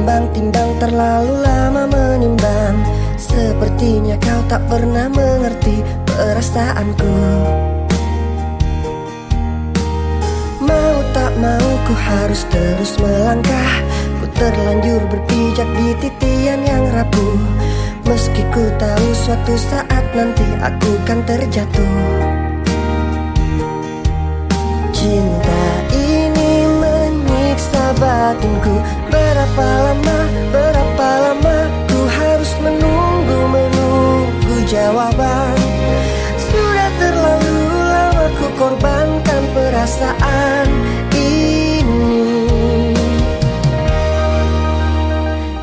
Timbang-timbang terlalu lama menimbang. Sepertinya kau tak pernah mengerti perasaanku. Mau tak mau ku harus terus melangkah. Ku terlanjur berpijak di titian yang rapuh. Meski ku tahu suatu saat nanti aku kan terjatuh. Berapa lama, berapa lama Ku harus menunggu, menunggu jawaban? Sudah terlalu lama ku korbankan perasaan ini.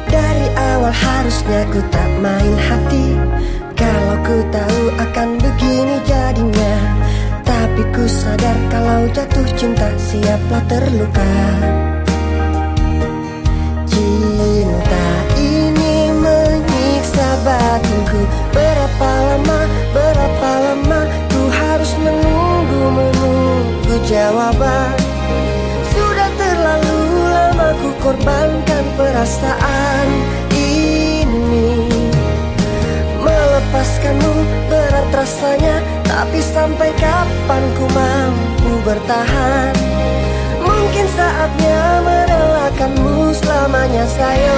Dari awal harusnya ku tak main hati. Kalau ku tahu akan begini jadinya. Tapi ku sadar kalau jatuh cinta siaplah terluka Cinta ini menyiksa batinku. Berapa lama, berapa lama Ku harus menunggu, menunggu jawaban? Sudah terlalu lama ku korbankan perasaan ini. Melepaskanmu berat rasanya Tapi sampai kapan ku mampu bertahan? Mungkin saatnya merelakanmu selamanya sayonara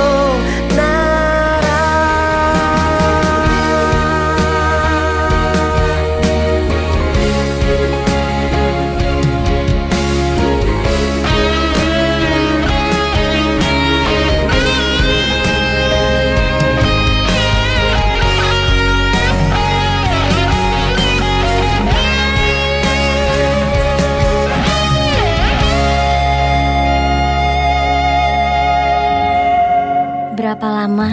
Berapa lama?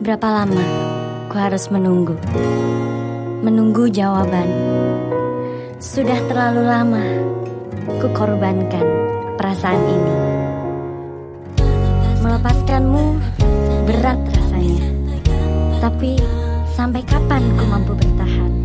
Berapa lama ku harus menunggu? Menunggu jawaban. Sudah terlalu lama ku korbankan perasaan ini. Melepaskanmu berat rasanya. Tapi sampai kapan ku mampu bertahan?